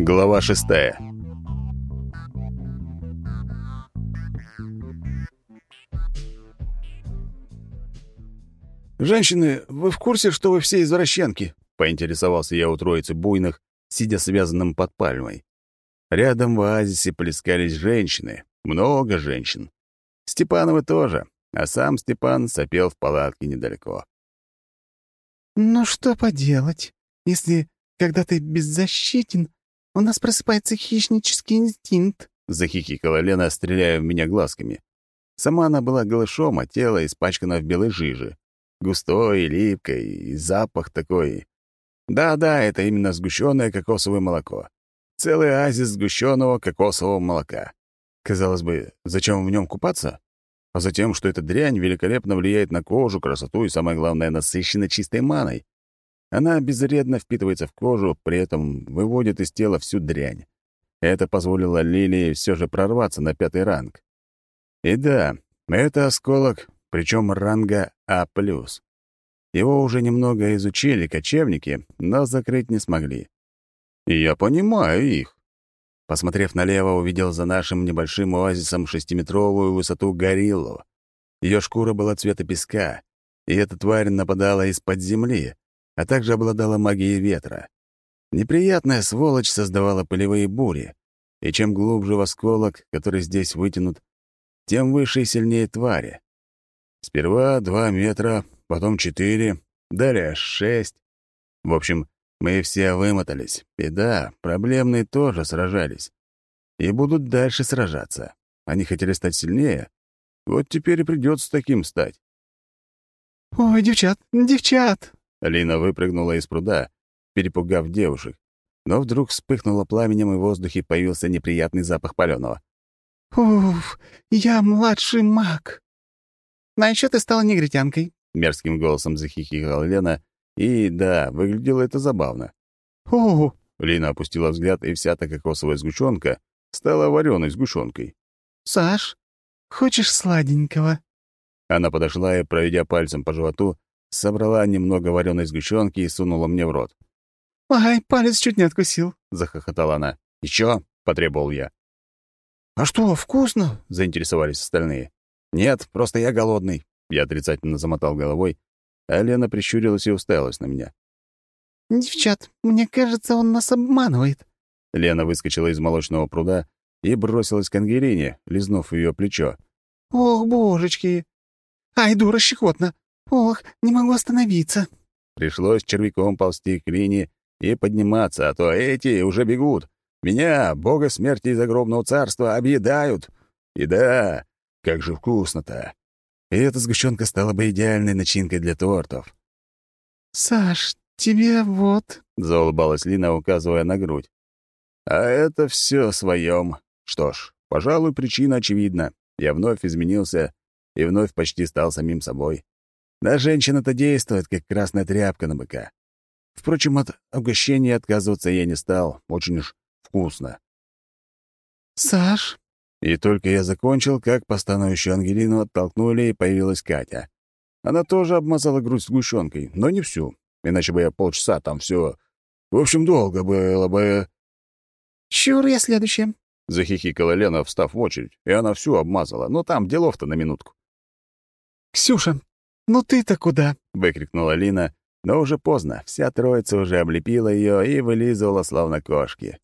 Глава шестая. «Женщины, вы в курсе, что вы все извращенки?» — поинтересовался я у троицы буйных, сидя связанным под пальмой. Рядом в оазисе плескались женщины, много женщин. Степановы тоже, а сам Степан сопел в палатке недалеко. «Ну что поделать, если, когда ты беззащитен, у нас просыпается хищнический инстинкт», — захихикала Лена, стреляя в меня глазками. Сама она была голышом, а тело испачкано в белой жиже густой липкой, и запах такой. Да-да, это именно сгущенное кокосовое молоко. Целый оазис сгущенного кокосового молока. Казалось бы, зачем в нем купаться? А затем, что эта дрянь великолепно влияет на кожу, красоту и, самое главное, насыщена чистой маной. Она безвредно впитывается в кожу, при этом выводит из тела всю дрянь. Это позволило Лилии все же прорваться на пятый ранг. И да, это осколок причем ранга А+. Его уже немного изучили кочевники, но закрыть не смогли. Я понимаю их. Посмотрев налево, увидел за нашим небольшим оазисом шестиметровую высоту гориллу. Ее шкура была цвета песка, и эта тварь нападала из-под земли, а также обладала магией ветра. Неприятная сволочь создавала пылевые бури, и чем глубже в осколок, который здесь вытянут, тем выше и сильнее твари. Сперва два метра, потом четыре, далее шесть. В общем, мы все вымотались. И да, проблемные тоже сражались. И будут дальше сражаться. Они хотели стать сильнее. Вот теперь и придется таким стать. «Ой, девчат, девчат!» Алина выпрыгнула из пруда, перепугав девушек. Но вдруг вспыхнуло пламенем, и в воздухе появился неприятный запах палёного. «Уф, я младший маг!» «А еще ты стала негритянкой», — мерзким голосом захихикала Лена, и, да, выглядело это забавно. «О!» — Лина опустила взгляд, и вся та кокосовая сгущенка стала вареной сгущенкой. «Саш, хочешь сладенького?» Она подошла и, проведя пальцем по животу, собрала немного вареной сгущенки и сунула мне в рот. «Ай, палец чуть не откусил», — захохотала она. «Еще?» — потребовал я. «А что, вкусно?» — заинтересовались остальные. «Нет, просто я голодный». Я отрицательно замотал головой, а Лена прищурилась и уставилась на меня. «Девчат, мне кажется, он нас обманывает». Лена выскочила из молочного пруда и бросилась к Ангелине, лизнув ее плечо. «Ох, божечки! Ай, дура, щекотно! Ох, не могу остановиться!» Пришлось червяком ползти к Лине и подниматься, а то эти уже бегут. Меня, бога смерти из огромного царства, объедают. И да, как же вкусно-то! И эта сгущенка стала бы идеальной начинкой для тортов. «Саш, тебе вот...» — заулыбалась Лина, указывая на грудь. «А это все своем. Что ж, пожалуй, причина очевидна. Я вновь изменился и вновь почти стал самим собой. На женщин-то действует, как красная тряпка на быка. Впрочем, от угощения отказываться я не стал. Очень уж вкусно. «Саш, и только я закончил, как постановающую Ангелину оттолкнули, и появилась Катя. Она тоже обмазала грудь сгущенкой, но не всю, иначе бы я полчаса там все. В общем, долго было бы... «Чур, я следующая», — захихикала Лена, встав в очередь, и она всю обмазала. Но там делов-то на минутку. «Ксюша, ну ты-то куда?» — выкрикнула Лина, но уже поздно. Вся троица уже облепила ее и вылизывала, словно кошки.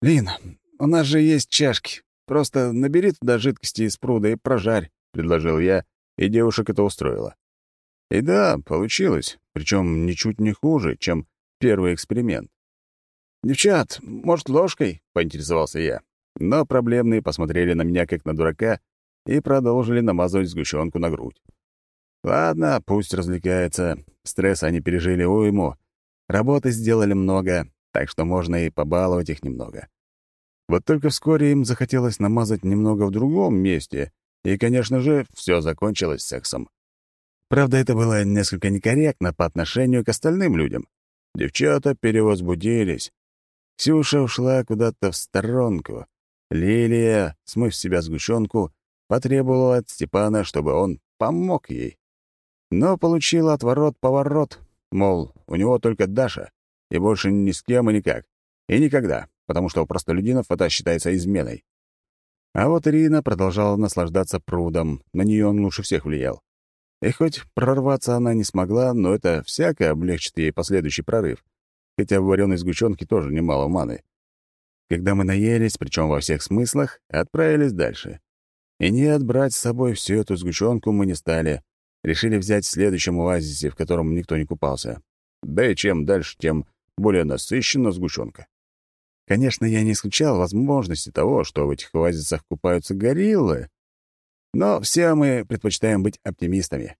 «Лина, у нас же есть чашки. Просто набери туда жидкости из пруда и прожарь», — предложил я, и девушек это устроило. И да, получилось, причем ничуть не хуже, чем первый эксперимент. «Девчат, может, ложкой?» — поинтересовался я. Но проблемные посмотрели на меня как на дурака и продолжили намазывать сгущенку на грудь. Ладно, пусть развлекается. Стресс они пережили уйму. Работы сделали много, так что можно и побаловать их немного. Вот только вскоре им захотелось намазать немного в другом месте, и, конечно же, все закончилось сексом. Правда, это было несколько некорректно по отношению к остальным людям. Девчата перевозбудились. Ксюша ушла куда-то в сторонку. Лилия, смыв с себя сгущенку, потребовала от Степана, чтобы он помог ей. Но получила отворот-поворот, мол, у него только Даша, и больше ни с кем и никак. И никогда, потому что у простолюдинов это считается изменой. А вот Ирина продолжала наслаждаться прудом, на нее он лучше всех влиял. И хоть прорваться она не смогла, но это всяко облегчит ей последующий прорыв, хотя в вареной сгущенке тоже немало маны. Когда мы наелись, причем во всех смыслах, отправились дальше. И нет, брать с собой всю эту сгущенку мы не стали. Решили взять в следующем оазисе, в котором никто не купался. Да и чем дальше, тем более насыщена сгущенка. Конечно, я не исключал возможности того, что в этих оазисах купаются гориллы, но все мы предпочитаем быть оптимистами.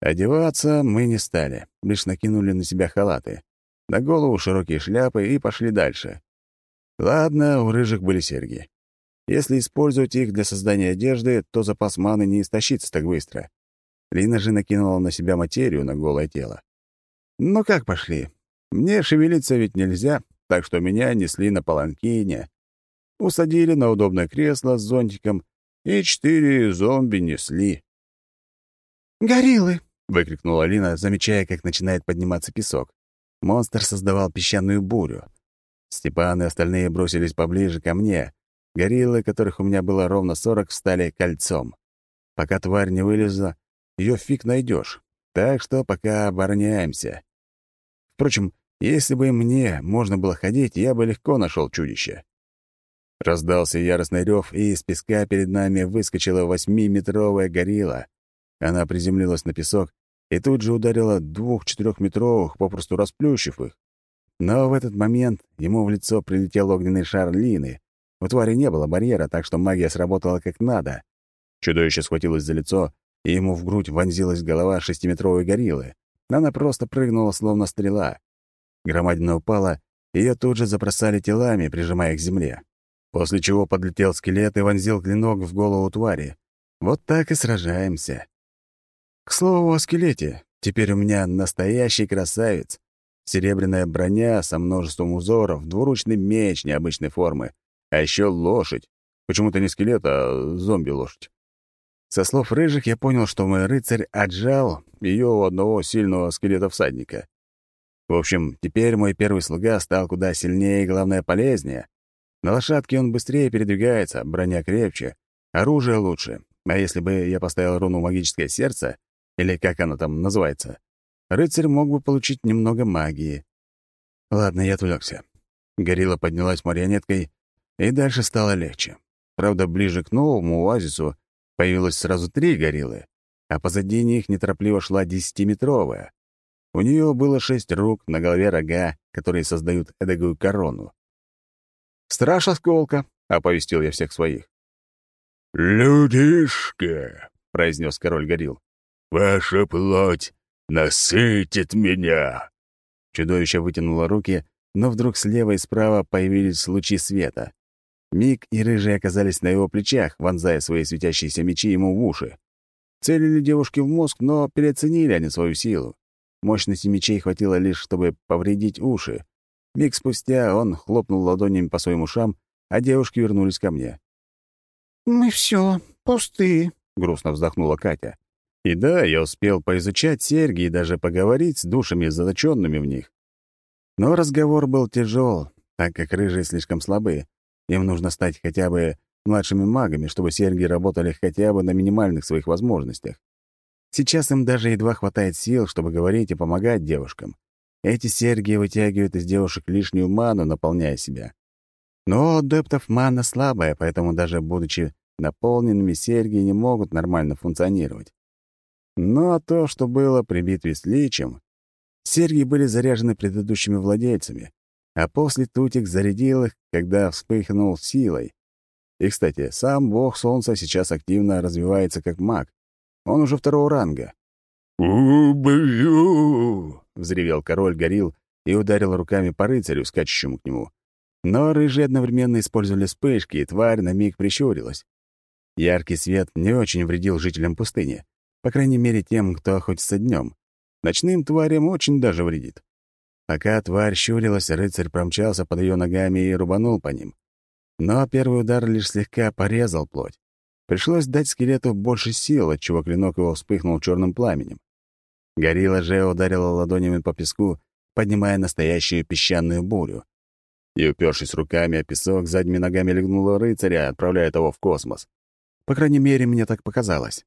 Одеваться мы не стали, лишь накинули на себя халаты. На голову широкие шляпы и пошли дальше. Ладно, у рыжих были серьги. Если использовать их для создания одежды, то запас маны не истощится так быстро. Лина же накинула на себя материю на голое тело. Ну как пошли? Мне шевелиться ведь нельзя, так что меня несли на паланкине. Усадили на удобное кресло с зонтиком и четыре зомби несли. «Гориллы!» — выкрикнула Алина, замечая, как начинает подниматься песок. Монстр создавал песчаную бурю. Степан и остальные бросились поближе ко мне. Гориллы, которых у меня было ровно сорок, встали кольцом. Пока тварь не вылезла, ее фиг найдешь. Так что пока обороняемся. Впрочем, если бы мне можно было ходить, я бы легко нашел чудище. Раздался яростный рев, и из песка перед нами выскочила восьмиметровая горилла. Она приземлилась на песок и тут же ударила двух-четырехметровых, попросту расплющив их. Но в этот момент ему в лицо прилетел огненный шар Лины. У твари не было барьера, так что магия сработала как надо. Чудовище схватилось за лицо, и ему в грудь вонзилась голова шестиметровой гориллы. Она просто прыгнула, словно стрела. Громадина упала, ее тут же забросали телами, прижимая к земле после чего подлетел скелет и вонзил клинок в голову твари. Вот так и сражаемся. К слову о скелете. Теперь у меня настоящий красавец. Серебряная броня со множеством узоров, двуручный меч необычной формы, а еще лошадь. Почему-то не скелет, а зомби-лошадь. Со слов рыжих я понял, что мой рыцарь отжал ее у одного сильного скелета-всадника. В общем, теперь мой первый слуга стал куда сильнее и, главное, полезнее. На лошадке он быстрее передвигается, броня крепче, оружие лучше. А если бы я поставил руну «Магическое сердце», или как оно там называется, рыцарь мог бы получить немного магии. Ладно, я отвлекся. Горилла поднялась марионеткой, и дальше стало легче. Правда, ближе к новому оазису появилось сразу три гориллы, а позади них неторопливо шла десятиметровая. У нее было шесть рук, на голове рога, которые создают эдакую корону. «Страж осколка», — оповестил я всех своих. «Людишка», — произнес король горил, — «ваша плоть насытит меня». Чудовище вытянуло руки, но вдруг слева и справа появились лучи света. Миг и рыжие оказались на его плечах, вонзая свои светящиеся мечи ему в уши. Целили девушки в мозг, но переоценили они свою силу. Мощности мечей хватило лишь, чтобы повредить уши, Миг спустя он хлопнул ладонями по своим ушам, а девушки вернулись ко мне. «Мы все пусты», — грустно вздохнула Катя. И да, я успел поизучать серьги и даже поговорить с душами, заточенными в них. Но разговор был тяжел, так как рыжие слишком слабы. Им нужно стать хотя бы младшими магами, чтобы серьги работали хотя бы на минимальных своих возможностях. Сейчас им даже едва хватает сил, чтобы говорить и помогать девушкам. Эти серьги вытягивают из девушек лишнюю ману, наполняя себя. Но у адептов мана слабая, поэтому даже будучи наполненными, серьги не могут нормально функционировать. Но то, что было при битве с Личем, серьги были заряжены предыдущими владельцами, а после Тутик зарядил их, когда вспыхнул силой. И, кстати, сам бог Солнца сейчас активно развивается как маг. Он уже второго ранга. «Убью!» — взревел король горил и ударил руками по рыцарю, скачущему к нему. Но рыжие одновременно использовали вспышки, и тварь на миг прищурилась. Яркий свет не очень вредил жителям пустыни, по крайней мере тем, кто охотится днем. Ночным тварям очень даже вредит. Пока тварь щурилась, рыцарь промчался под ее ногами и рубанул по ним. Но первый удар лишь слегка порезал плоть. Пришлось дать скелету больше сил, отчего клинок его вспыхнул черным пламенем. Горилла же ударила ладонями по песку, поднимая настоящую песчаную бурю. и, упершись руками о песок, задними ногами легнула рыцаря, отправляя того в космос. По крайней мере, мне так показалось.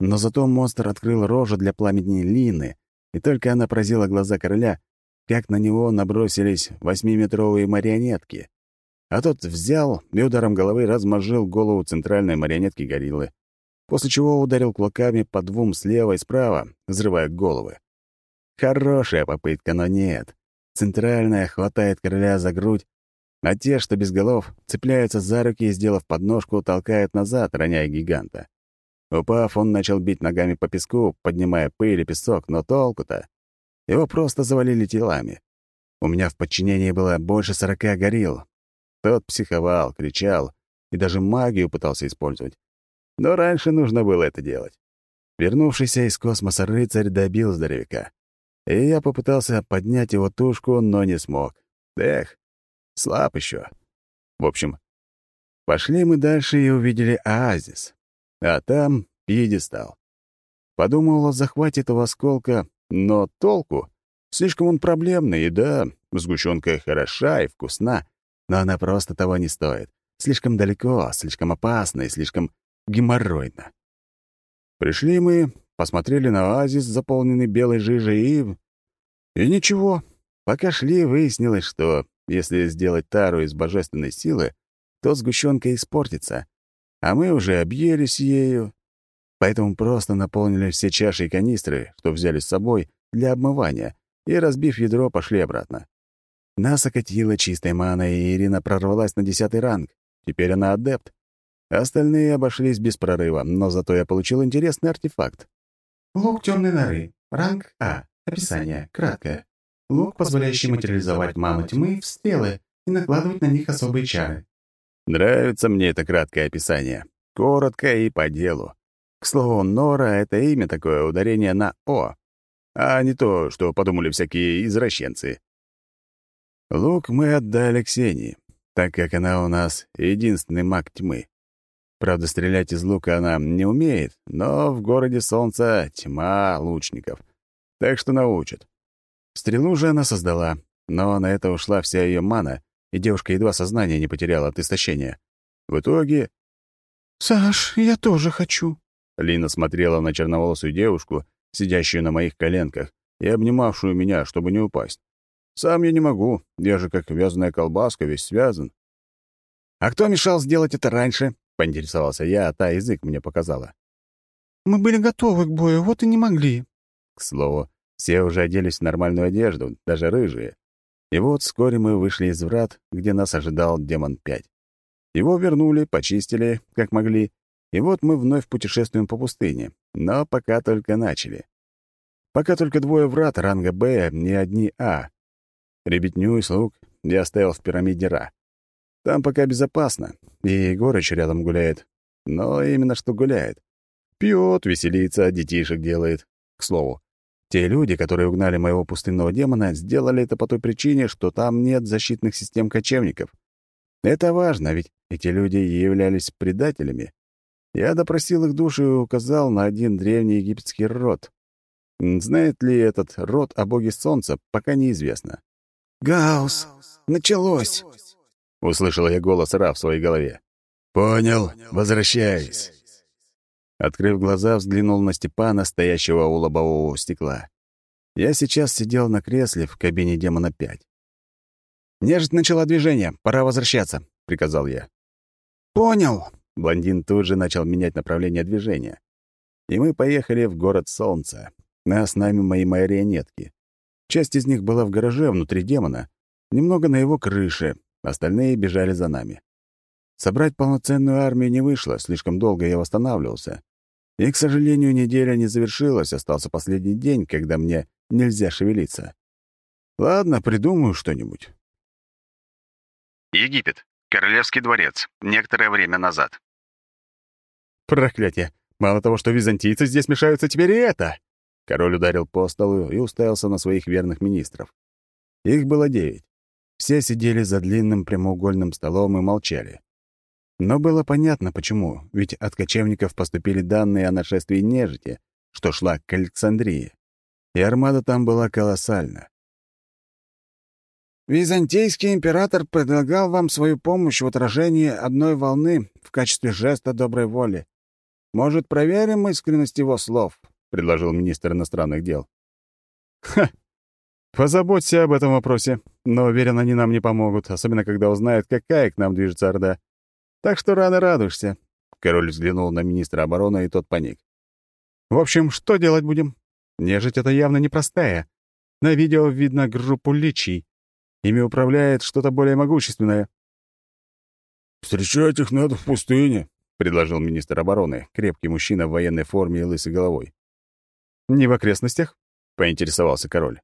Но зато монстр открыл рожу для пламени Лины, и только она поразила глаза короля, как на него набросились восьмиметровые марионетки. А тот взял и ударом головы размозжил голову центральной марионетки гориллы, после чего ударил кулаками по двум слева и справа, взрывая головы. Хорошая попытка, но нет. Центральная хватает короля за грудь, а те, что без голов, цепляются за руки и, сделав подножку, толкают назад, роняя гиганта. Упав, он начал бить ногами по песку, поднимая пыль и песок, но толку-то? Его просто завалили телами. У меня в подчинении было больше сорока горилл. Тот психовал, кричал и даже магию пытался использовать. Но раньше нужно было это делать. Вернувшийся из космоса рыцарь добил здоровяка. И я попытался поднять его тушку, но не смог. Эх, слаб еще. В общем, пошли мы дальше и увидели оазис. А там пьедестал. Подумал о захвате этого осколка, но толку? Слишком он проблемный, и да, сгущенка хороша и вкусна, но она просто того не стоит. Слишком далеко, слишком опасно и слишком геморройно. Пришли мы, посмотрели на оазис, заполненный белой жижей, и... И ничего. Пока шли, выяснилось, что если сделать тару из божественной силы, то сгущенка испортится, а мы уже объелись ею. Поэтому просто наполнили все чаши и канистры, что взяли с собой, для обмывания, и, разбив ядро, пошли обратно. Нас окатило чистой маной, и Ирина прорвалась на десятый ранг. Теперь она адепт. Остальные обошлись без прорыва, но зато я получил интересный артефакт. Лук темной норы. Ранг А. Описание. Краткое. Лук, позволяющий материализовать ману тьмы в стрелы и накладывать на них особые чары. Нравится мне это краткое описание. Коротко и по делу. К слову, Нора — это имя такое, ударение на «о», а не то, что подумали всякие извращенцы. Лук мы отдали Ксении, так как она у нас единственный маг тьмы. Правда, стрелять из лука она не умеет, но в городе солнца тьма лучников, так что научат. Стрелу же она создала, но на это ушла вся ее мана, и девушка едва сознание не потеряла от истощения. В итоге... «Саш, я тоже хочу». Лина смотрела на черноволосую девушку, сидящую на моих коленках и обнимавшую меня, чтобы не упасть. Сам я не могу, я же как вязаная колбаска, весь связан. «А кто мешал сделать это раньше?» — поинтересовался я, а та язык мне показала. «Мы были готовы к бою, вот и не могли». К слову, все уже оделись в нормальную одежду, даже рыжие. И вот вскоре мы вышли из врат, где нас ожидал Демон-5. Его вернули, почистили, как могли, и вот мы вновь путешествуем по пустыне, но пока только начали. Пока только двое врат ранга «Б», не одни «А». Ребятню и слуг я оставил в пирамиде Ра. Там пока безопасно, и Егорыч рядом гуляет. Но именно что гуляет. Пьет, веселится, детишек делает. К слову, те люди, которые угнали моего пустынного демона, сделали это по той причине, что там нет защитных систем кочевников. Это важно, ведь эти люди являлись предателями. Я допросил их души и указал на один древний египетский род. Знает ли этот род о боге солнца, пока неизвестно. «Гаус, началось!» — услышал я голос Ра в своей голове. «Понял, возвращаюсь». Открыв глаза, взглянул на Степана, стоящего у лобового стекла. Я сейчас сидел на кресле в кабине демона 5. «Нежить начала движение, пора возвращаться», — приказал я. «Понял». Блондин тут же начал менять направление движения. И мы поехали в город Солнца. А с нами мои марионетки. Часть из них была в гараже внутри демона, немного на его крыше, остальные бежали за нами. Собрать полноценную армию не вышло, слишком долго я восстанавливался. И, к сожалению, неделя не завершилась, остался последний день, когда мне нельзя шевелиться. Ладно, придумаю что-нибудь. Египет. Королевский дворец. Некоторое время назад. Проклятие! Мало того, что византийцы здесь мешаются, теперь и это! Король ударил по столу и уставился на своих верных министров. Их было девять. Все сидели за длинным прямоугольным столом и молчали. Но было понятно, почему, ведь от кочевников поступили данные о нашествии нежити, что шла к Александрии, и армада там была колоссальна. Византийский император предлагал вам свою помощь в отражении одной волны в качестве жеста доброй воли. Может, проверим искренность его слов?» — предложил министр иностранных дел. «Ха! Позаботься об этом вопросе, но уверен, они нам не помогут, особенно когда узнают, какая к нам движется Орда. Так что рано радуешься». Король взглянул на министра обороны, и тот паник. «В общем, что делать будем? Нежить это явно непростая. На видео видно группу личий. Ими управляет что-то более могущественное». «Встречать их надо в пустыне», — предложил министр обороны, крепкий мужчина в военной форме и лысой головой. «Не в окрестностях?» — поинтересовался король.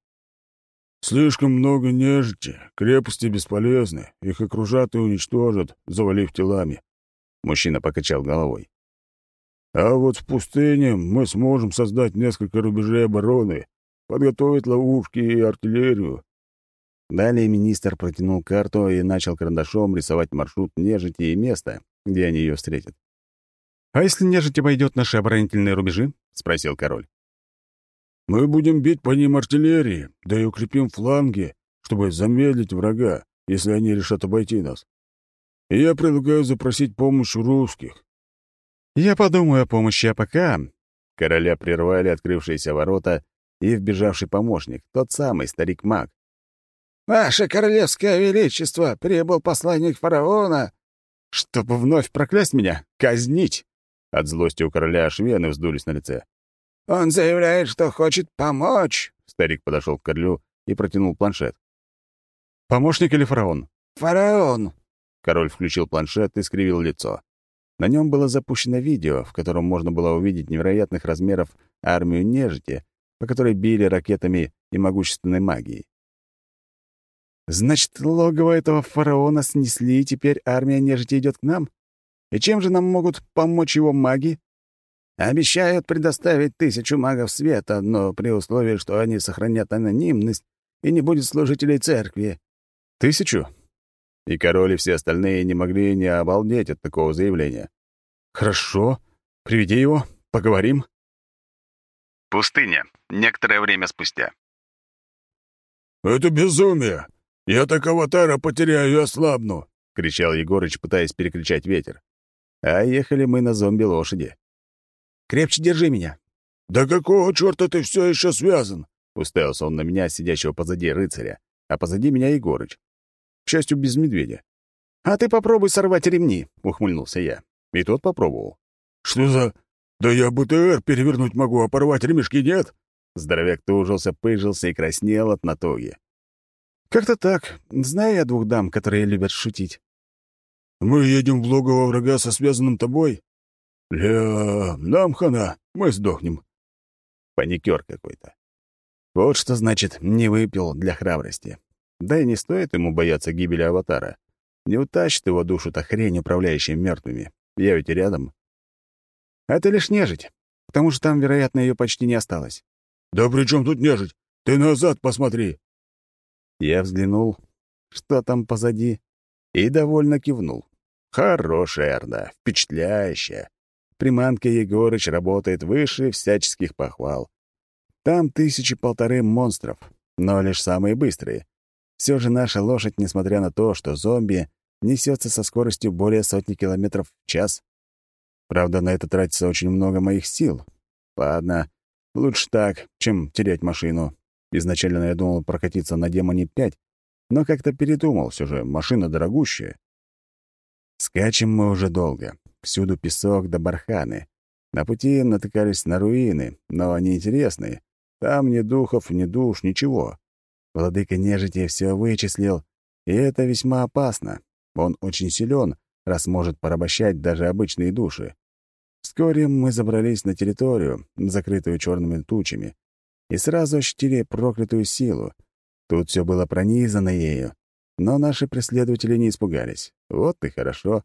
«Слишком много нежити, крепости бесполезны, их окружат и уничтожат, завалив телами». Мужчина покачал головой. «А вот в пустыне мы сможем создать несколько рубежей обороны, подготовить ловушки и артиллерию. Далее министр протянул карту и начал карандашом рисовать маршрут нежити и место, где они ее встретят. «А если нежить обойдет наши оборонительные рубежи?» — спросил король. «Мы будем бить по ним артиллерией, да и укрепим фланги, чтобы замедлить врага, если они решат обойти нас. И я предлагаю запросить помощь у русских». «Я подумаю о помощи, а пока...» Короля прервали открывшиеся ворота и вбежавший помощник, тот самый старик-маг, «Ваше королевское величество, прибыл посланник фараона!» «Чтобы вновь проклясть меня? Казнить!» От злости у короля аж вены вздулись на лице. «Он заявляет, что хочет помочь!» Старик подошел к королю и протянул планшет. «Помощник или фараон?» «Фараон!» Король включил планшет и скривил лицо. На нем было запущено видео, в котором можно было увидеть невероятных размеров армию нежити, по которой били ракетами и могущественной магией. Значит, логово этого фараона снесли, и теперь армия нежити идет к нам? И чем же нам могут помочь его маги? Обещают предоставить тысячу магов света, но при условии, что они сохранят анонимность и не будет служителей церкви. Тысячу? И король и все остальные не могли не обалдеть от такого заявления. Хорошо, приведи его, поговорим. Пустыня. Некоторое время спустя. «Это безумие! «Я так аватара потеряю и ослабну!» — кричал Егорыч, пытаясь перекричать ветер. А ехали мы на зомби-лошади. «Крепче держи меня!» «Да какого черта ты все еще связан?» — уставился он на меня, сидящего позади рыцаря, а позади меня Егорыч. К счастью, без медведя. «А ты попробуй сорвать ремни!» — ухмыльнулся я. И тот попробовал. «Что за... Да я БТР перевернуть могу, а порвать ремешки нет?» Здоровяк тужился, пыжился и краснел от натуги. «Как-то так. Знаю я двух дам, которые любят шутить». «Мы едем в логово врага со связанным тобой?» «Ля, нам хана, мы сдохнем». Паникер какой-то. Вот что значит «не выпил для храбрости». Да и не стоит ему бояться гибели аватара. Не утащит его душу-то хрень, управляющая мертвыми. Я ведь рядом. Это лишь нежить. К тому же там, вероятно, ее почти не осталось. «Да при чем тут нежить? Ты назад посмотри!» Я взглянул, что там позади, и довольно кивнул. Хорошая орда, впечатляющая. Приманка Егорыч работает выше всяческих похвал. Там тысячи полторы монстров, но лишь самые быстрые. Все же наша лошадь, несмотря на то, что зомби, несется со скоростью более сотни километров в час. Правда, на это тратится очень много моих сил. Ладно, лучше так, чем терять машину. Изначально я думал прокатиться на Демоне 5, но как-то передумал, все же машина дорогущая. Скачем мы уже долго. Всюду песок да барханы. На пути натыкались на руины, но они интересные. Там ни духов, ни душ, ничего. Владыка нежити все вычислил, и это весьма опасно. Он очень силен, раз может порабощать даже обычные души. Вскоре мы забрались на территорию, закрытую черными тучами и сразу ощутили проклятую силу. Тут все было пронизано ею, но наши преследователи не испугались. Вот и хорошо.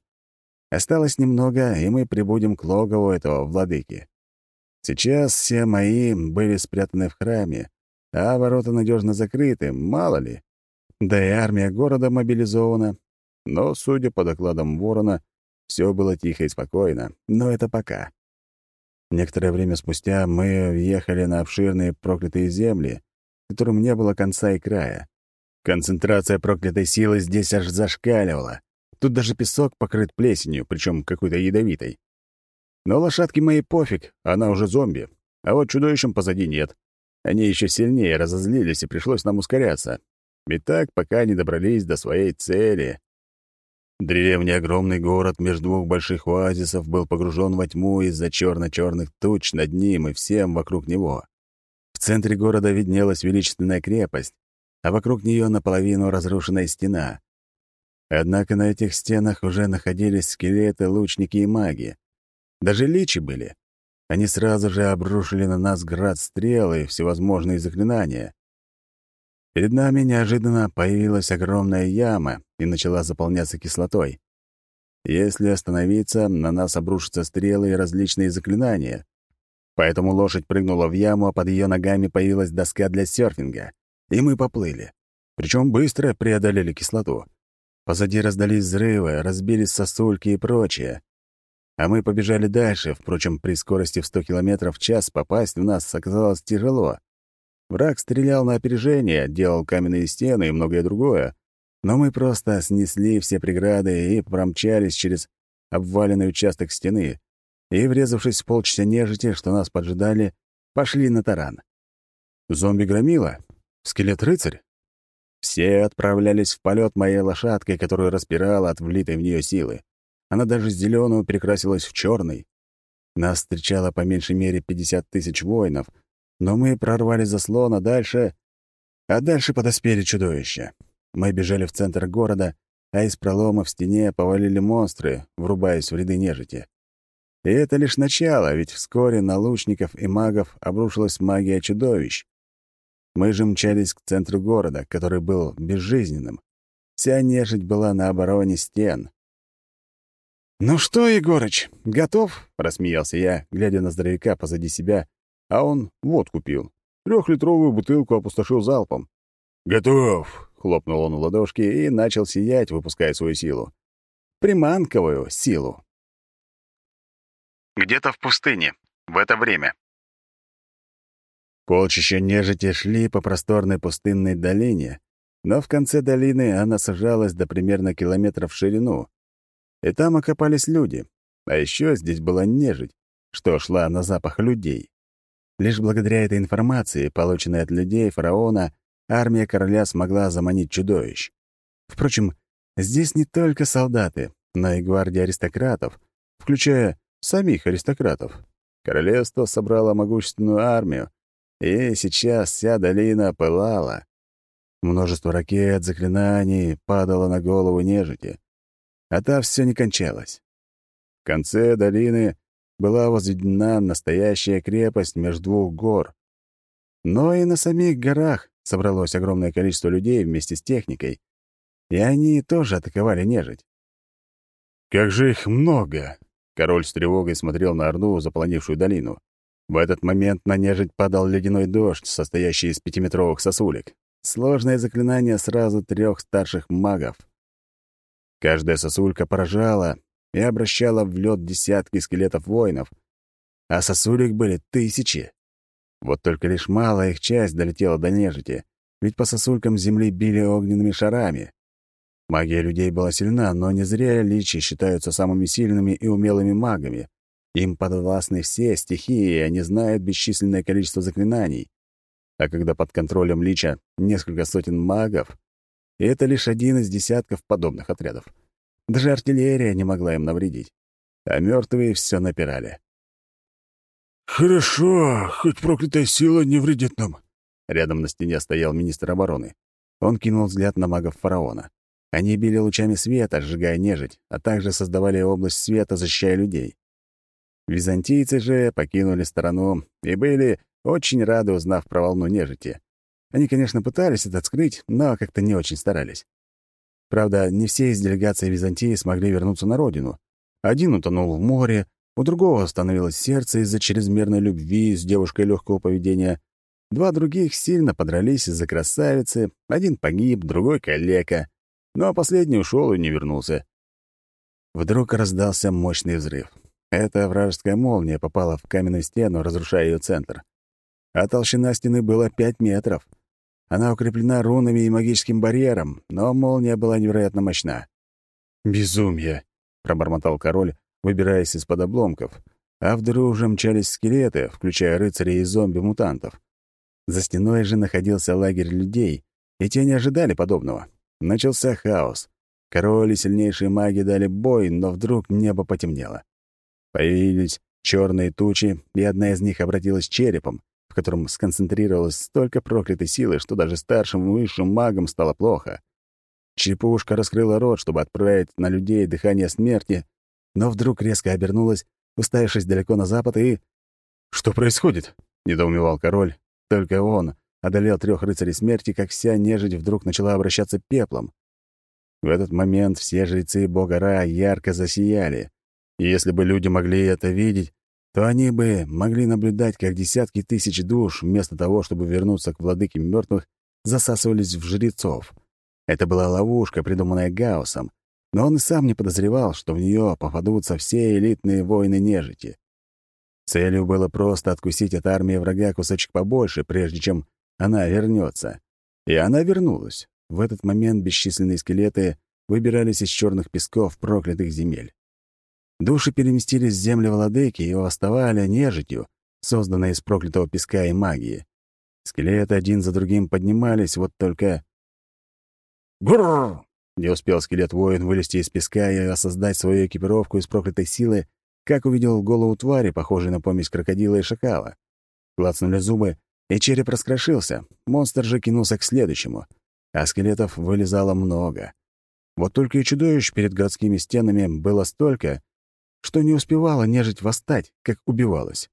Осталось немного, и мы прибудем к логову этого владыки. Сейчас все мои были спрятаны в храме, а ворота надежно закрыты, мало ли. Да и армия города мобилизована. Но, судя по докладам Ворона, все было тихо и спокойно, но это пока. Некоторое время спустя мы въехали на обширные проклятые земли, которым не было конца и края. Концентрация проклятой силы здесь аж зашкаливала. Тут даже песок покрыт плесенью, причем какой-то ядовитой. Но лошадке моей пофиг, она уже зомби. А вот чудовищам позади нет. Они еще сильнее разозлились, и пришлось нам ускоряться. И так, пока не добрались до своей цели. Древний огромный город между двух больших оазисов был погружен во тьму из-за черно-черных туч над ним и всем вокруг него. В центре города виднелась величественная крепость, а вокруг нее наполовину разрушенная стена. Однако на этих стенах уже находились скелеты, лучники и маги. Даже личи были. Они сразу же обрушили на нас град стрел и всевозможные заклинания. Перед нами неожиданно появилась огромная яма и начала заполняться кислотой. Если остановиться, на нас обрушатся стрелы и различные заклинания. Поэтому лошадь прыгнула в яму, а под ее ногами появилась доска для серфинга. И мы поплыли. Причем быстро преодолели кислоту. Позади раздались взрывы, разбились сосульки и прочее. А мы побежали дальше, впрочем, при скорости в 100 км в час попасть в нас оказалось тяжело. Враг стрелял на опережение, делал каменные стены и многое другое, но мы просто снесли все преграды и промчались через обваленный участок стены, и, врезавшись в полчаса нежити, что нас поджидали, пошли на таран. Зомби-громила? Скелет-рыцарь? Все отправлялись в полет моей лошадкой, которую распирала от влитой в нее силы. Она даже с зеленого перекрасилась в черный. Нас встречало по меньшей мере 50 тысяч воинов, но мы прорвали заслон, а дальше... А дальше подоспели чудовища. Мы бежали в центр города, а из пролома в стене повалили монстры, врубаясь в ряды нежити. И это лишь начало, ведь вскоре на лучников и магов обрушилась магия чудовищ. Мы же мчались к центру города, который был безжизненным. Вся нежить была на обороне стен. «Ну что, Егорыч, готов?» — рассмеялся я, глядя на здоровяка позади себя, а он водку пил. Трехлитровую бутылку опустошил залпом. «Готов!» — хлопнул он в ладошки и начал сиять, выпуская свою силу. Приманковую силу. Где-то в пустыне. В это время. Полчища нежити шли по просторной пустынной долине, но в конце долины она сажалась до примерно километра в ширину, и там окопались люди. А еще здесь была нежить, что шла на запах людей. Лишь благодаря этой информации, полученной от людей фараона, армия короля смогла заманить чудовищ. Впрочем, здесь не только солдаты, но и гвардия аристократов, включая самих аристократов. Королевство собрало могущественную армию, и сейчас вся долина пылала. Множество ракет, заклинаний падало на голову нежити а та все не кончалась. В конце долины была возведена настоящая крепость между двух гор. Но и на самих горах собралось огромное количество людей вместе с техникой, и они тоже атаковали нежить. «Как же их много!» Король с тревогой смотрел на Орду, заполонившую долину. В этот момент на нежить падал ледяной дождь, состоящий из пятиметровых сосулек. Сложное заклинание сразу трех старших магов. Каждая сосулька поражала и обращала в лед десятки скелетов воинов, а сосулек были тысячи. Вот только лишь малая их часть долетела до нежити, ведь по сосулькам земли били огненными шарами. Магия людей была сильна, но не зря личи считаются самыми сильными и умелыми магами. Им подвластны все стихии, и они знают бесчисленное количество заклинаний. А когда под контролем лича несколько сотен магов, и это лишь один из десятков подобных отрядов. Даже артиллерия не могла им навредить. А мертвые все напирали. «Хорошо, хоть проклятая сила не вредит нам». Рядом на стене стоял министр обороны. Он кинул взгляд на магов фараона. Они били лучами света, сжигая нежить, а также создавали область света, защищая людей. Византийцы же покинули страну и были очень рады, узнав про волну нежити. Они, конечно, пытались это скрыть, но как-то не очень старались. Правда, не все из делегации Византии смогли вернуться на родину. Один утонул в море, у другого остановилось сердце из-за чрезмерной любви с девушкой легкого поведения. Два других сильно подрались из-за красавицы, один погиб, другой — калека. А последний ушел и не вернулся. Вдруг раздался мощный взрыв. Эта вражеская молния попала в каменную стену, разрушая ее центр. А толщина стены была пять метров — она укреплена рунами и магическим барьером, но молния была невероятно мощна. «Безумие!» — пробормотал король, выбираясь из-под обломков, а в дыру уже мчались скелеты, включая рыцарей и зомби-мутантов. За стеной же находился лагерь людей, и те не ожидали подобного. Начался хаос. Король и сильнейшие маги дали бой, но вдруг небо потемнело. Появились черные тучи, и одна из них обратилась черепом, в котором сконцентрировалось столько проклятой силы, что даже старшим и высшим магам стало плохо. Черепушка раскрыла рот, чтобы отправить на людей дыхание смерти, но вдруг резко обернулась, уставившись далеко на запад, и... «Что происходит?» — недоумевал король. Только он одолел трех рыцарей смерти, как вся нежить вдруг начала обращаться пеплом. В этот момент все жрецы бога Ра ярко засияли. И если бы люди могли это видеть, то они бы могли наблюдать, как десятки тысяч душ, вместо того, чтобы вернуться к владыке мертвых, засасывались в жрецов. Это была ловушка, придуманная Гаусом, но он и сам не подозревал, что в нее попадутся все элитные воины нежити. Целью было просто откусить от армии врага кусочек побольше, прежде чем она вернется. И она вернулась. В этот момент бесчисленные скелеты выбирались из черных песков проклятых земель. Души переместились в земли владыки и восставали нежитью, созданной из проклятого песка и магии. Скелеты один за другим поднимались, вот только... Гурр! Не успел скелет-воин вылезти из песка и создать свою экипировку из проклятой силы, как увидел голову твари, похожей на помесь крокодила и шакала. Клацнули зубы, и череп раскрошился. Монстр же кинулся к следующему. А скелетов вылезало много. Вот только и чудовищ перед городскими стенами было столько, что не успевала нежить восстать, как убивалась.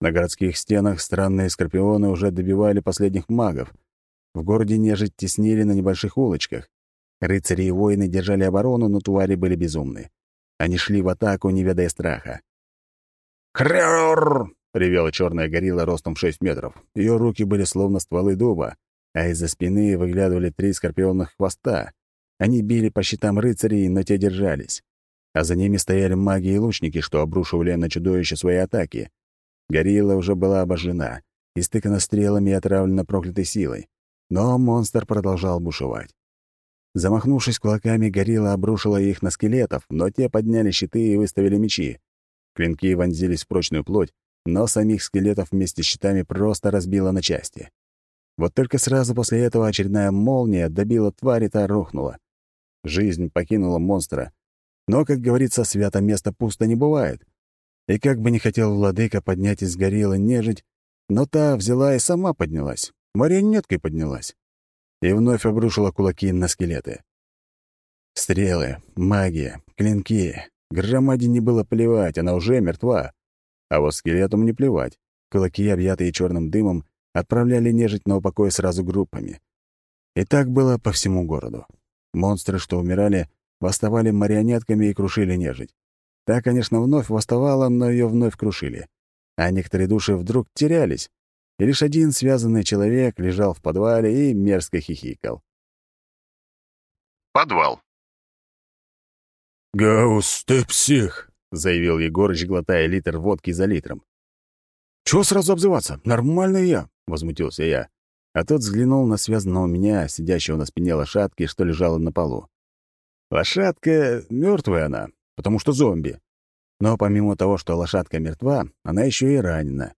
На городских стенах странные скорпионы уже добивали последних магов. В городе нежить теснили на небольших улочках. Рыцари и воины держали оборону, но твари были безумны. Они шли в атаку, не ведая страха. «Хррррр!» — ревела черная горилла ростом в шесть метров. Ее руки были словно стволы дуба, а из-за спины выглядывали три скорпионных хвоста. Они били по щитам рыцарей, но те держались а за ними стояли маги и лучники, что обрушивали на чудовище свои атаки. Горилла уже была обожжена, истыкана стрелами и отравлена проклятой силой. Но монстр продолжал бушевать. Замахнувшись кулаками, горилла обрушила их на скелетов, но те подняли щиты и выставили мечи. Клинки вонзились в прочную плоть, но самих скелетов вместе с щитами просто разбило на части. Вот только сразу после этого очередная молния добила тварь и та рухнула. Жизнь покинула монстра, но, как говорится, свято место пусто не бывает. И как бы не хотел владыка поднять из гориллы нежить, но та взяла и сама поднялась, марионеткой поднялась, и вновь обрушила кулаки на скелеты. Стрелы, магия, клинки. Громаде не было плевать, она уже мертва. А вот скелетам не плевать. Кулаки, объятые черным дымом, отправляли нежить на упокой сразу группами. И так было по всему городу. Монстры, что умирали, восставали марионетками и крушили нежить. Та, конечно, вновь восставала, но ее вновь крушили. А некоторые души вдруг терялись, и лишь один связанный человек лежал в подвале и мерзко хихикал. Подвал. «Гаус, ты псих!» — заявил Егорыч, глотая литр водки за литром. «Чего сразу обзываться? Нормальный я!» — возмутился я. А тот взглянул на связанного меня, сидящего на спине лошадки, что лежала на полу. Лошадка мертвая она, потому что зомби. Но помимо того, что лошадка мертва, она еще и ранена.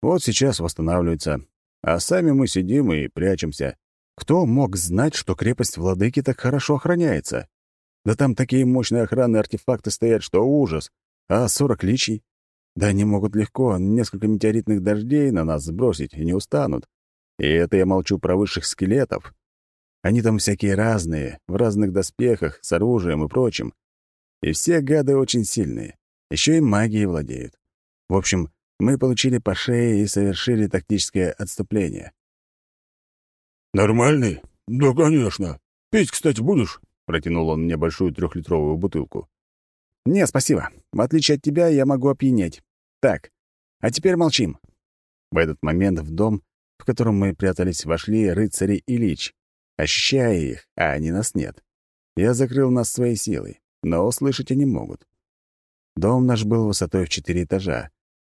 Вот сейчас восстанавливается, а сами мы сидим и прячемся. Кто мог знать, что крепость владыки так хорошо охраняется? Да там такие мощные охранные артефакты стоят, что ужас. А сорок личий? Да они могут легко несколько метеоритных дождей на нас сбросить и не устанут. И это я молчу про высших скелетов. Они там всякие разные, в разных доспехах, с оружием и прочим. И все гады очень сильные. Еще и магией владеют. В общем, мы получили по шее и совершили тактическое отступление. «Нормальный? Да, конечно. Пить, кстати, будешь?» Протянул он мне большую трехлитровую бутылку. «Не, спасибо. В отличие от тебя, я могу опьянеть. Так, а теперь молчим». В этот момент в дом, в котором мы прятались, вошли рыцари и лич ощущая их, а они нас нет. Я закрыл нас своей силой, но услышать они могут. Дом наш был высотой в четыре этажа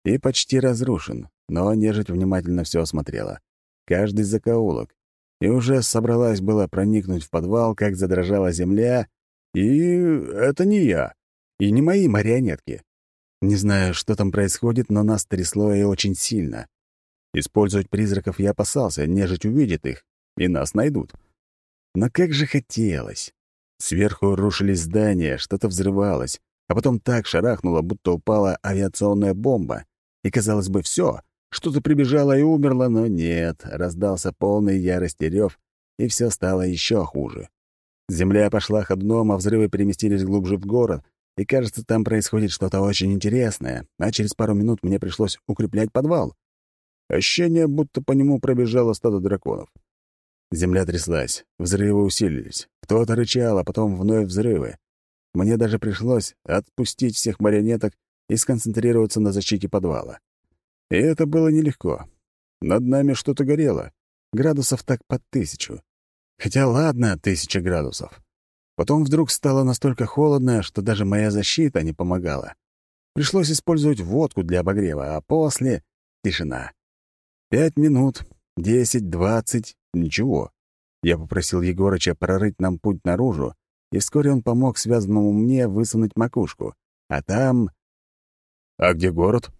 и почти разрушен, но нежить внимательно все осмотрела. Каждый закоулок, и уже собралась было проникнуть в подвал, как задрожала земля, и это не я, и не мои марионетки. Не знаю, что там происходит, но нас трясло и очень сильно. Использовать призраков я опасался, нежить увидит их, и нас найдут. Но как же хотелось. Сверху рушились здания, что-то взрывалось, а потом так шарахнуло, будто упала авиационная бомба. И, казалось бы, все, что-то прибежало и умерло, но нет, раздался полный ярости рев, и все стало еще хуже. Земля пошла ходуном, а взрывы переместились глубже в город, и, кажется, там происходит что-то очень интересное, а через пару минут мне пришлось укреплять подвал. Ощущение, будто по нему пробежало стадо драконов. Земля тряслась, взрывы усилились. Кто-то рычал, а потом вновь взрывы. Мне даже пришлось отпустить всех марионеток и сконцентрироваться на защите подвала. И это было нелегко. Над нами что-то горело. Градусов так под тысячу. Хотя ладно, тысяча градусов. Потом вдруг стало настолько холодно, что даже моя защита не помогала. Пришлось использовать водку для обогрева, а после — тишина. Пять минут, десять, двадцать — ничего. Я попросил Егорыча прорыть нам путь наружу, и вскоре он помог связанному мне высунуть макушку. А там... «А где город?»